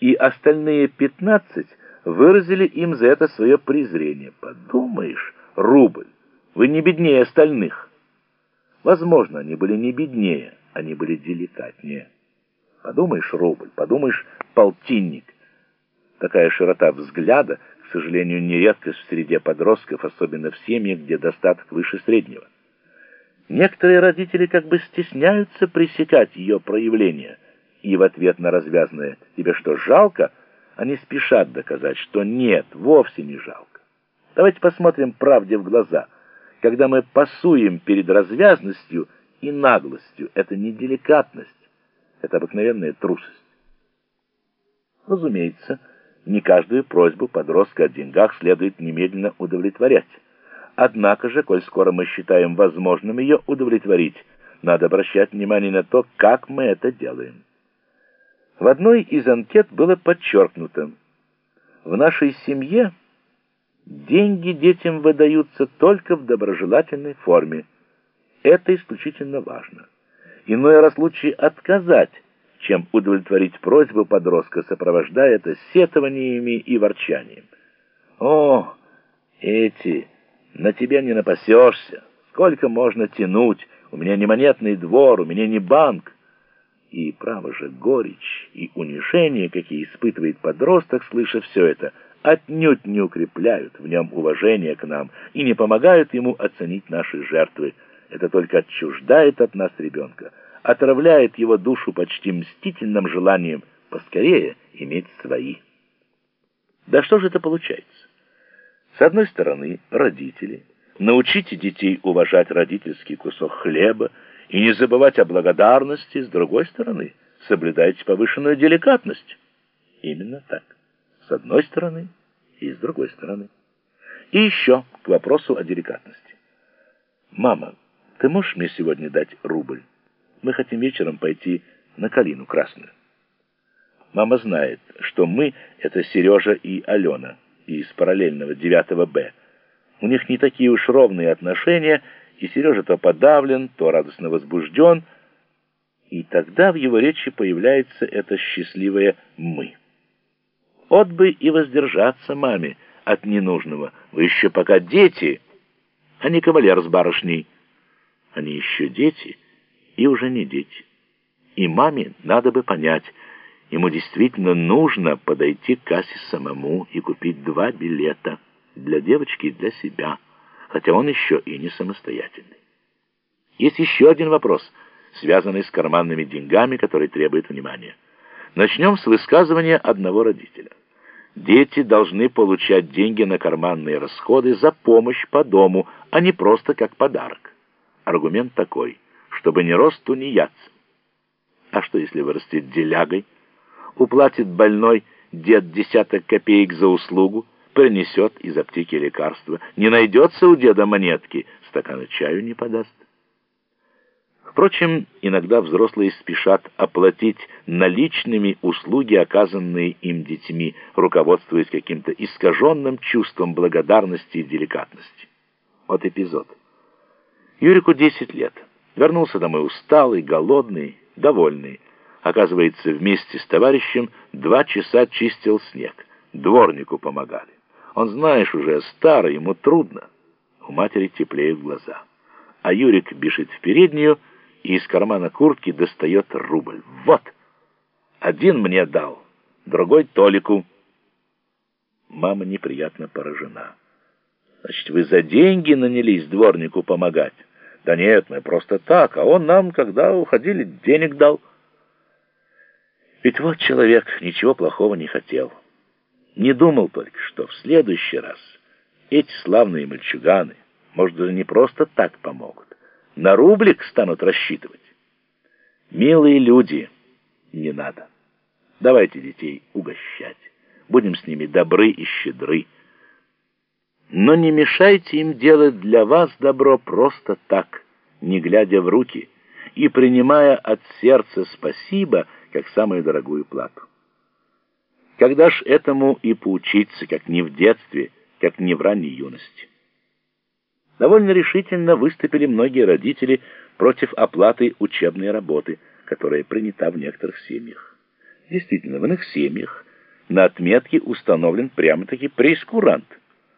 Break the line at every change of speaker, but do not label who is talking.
и остальные 15 выразили им за это свое презрение. Подумаешь, рубль, вы не беднее остальных. Возможно, они были не беднее, они были деликатнее. Подумаешь, рубль, подумаешь, полтинник. Такая широта взгляда, к сожалению, не редкость в среде подростков, особенно в семьях, где достаток выше среднего. Некоторые родители как бы стесняются пресекать ее проявления, и в ответ на развязное «тебе что, жалко?» они спешат доказать, что нет, вовсе не жалко. Давайте посмотрим правде в глаза. Когда мы пасуем перед развязностью и наглостью, это не деликатность, это обыкновенная трусость. Разумеется, не каждую просьбу подростка о деньгах следует немедленно удовлетворять. Однако же, коль скоро мы считаем возможным ее удовлетворить, надо обращать внимание на то, как мы это делаем. В одной из анкет было подчеркнуто, в нашей семье деньги детям выдаются только в доброжелательной форме. Это исключительно важно. Иной раз лучше отказать, чем удовлетворить просьбу подростка, сопровождая это сетованиями и ворчанием. «О, эти, на тебя не напасешься! Сколько можно тянуть? У меня не монетный двор, у меня не банк!» И, право же, горечь и унижение, какие испытывает подросток, слыша все это, отнюдь не укрепляют в нем уважение к нам и не помогают ему оценить наши жертвы. Это только отчуждает от нас ребенка отравляет его душу почти мстительным желанием поскорее иметь свои. Да что же это получается? С одной стороны, родители. Научите детей уважать родительский кусок хлеба и не забывать о благодарности. С другой стороны, соблюдайте повышенную деликатность. Именно так. С одной стороны и с другой стороны. И еще к вопросу о деликатности. «Мама, ты можешь мне сегодня дать рубль?» Мы хотим вечером пойти на калину красную. Мама знает, что мы — это Сережа и Алена из параллельного 9 Б. У них не такие уж ровные отношения, и Сережа то подавлен, то радостно возбужден, и тогда в его речи появляется это счастливое «мы». От бы и воздержаться маме от ненужного. Вы еще пока дети, а не кавалер с барышней. Они еще дети — и уже не дети. И маме надо бы понять, ему действительно нужно подойти к кассе самому и купить два билета для девочки и для себя, хотя он еще и не самостоятельный. Есть еще один вопрос, связанный с карманными деньгами, который требует внимания. Начнем с высказывания одного родителя. Дети должны получать деньги на карманные расходы за помощь по дому, а не просто как подарок. Аргумент такой – чтобы ни рос тунеядцем. А что, если вырастет делягой? Уплатит больной дед десяток копеек за услугу, принесет из аптеки лекарства. Не найдется у деда монетки, стакана чаю не подаст. Впрочем, иногда взрослые спешат оплатить наличными услуги, оказанные им детьми, руководствуясь каким-то искаженным чувством благодарности и деликатности. Вот эпизод. Юрику 10 лет. Вернулся домой усталый, голодный, довольный. Оказывается, вместе с товарищем два часа чистил снег. Дворнику помогали. Он, знаешь, уже старый, ему трудно. У матери теплеют глаза. А Юрик бежит в переднюю и из кармана куртки достает рубль. Вот! Один мне дал, другой Толику. Мама неприятно поражена. Значит, вы за деньги нанялись дворнику помогать? Да нет, мы просто так, а он нам, когда уходили, денег дал. Ведь вот человек ничего плохого не хотел. Не думал только, что в следующий раз эти славные мальчуганы, может, даже не просто так помогут, на рублик станут рассчитывать. Милые люди, не надо. Давайте детей угощать. Будем с ними добры и щедры. Но не мешайте им делать для вас добро просто так, не глядя в руки и принимая от сердца спасибо, как самую дорогую плату. Когда ж этому и поучиться, как не в детстве, как не в ранней юности? Довольно решительно выступили многие родители против оплаты учебной работы, которая принята в некоторых семьях. Действительно, в иных семьях На отметке установлен прямо-таки прейскурант –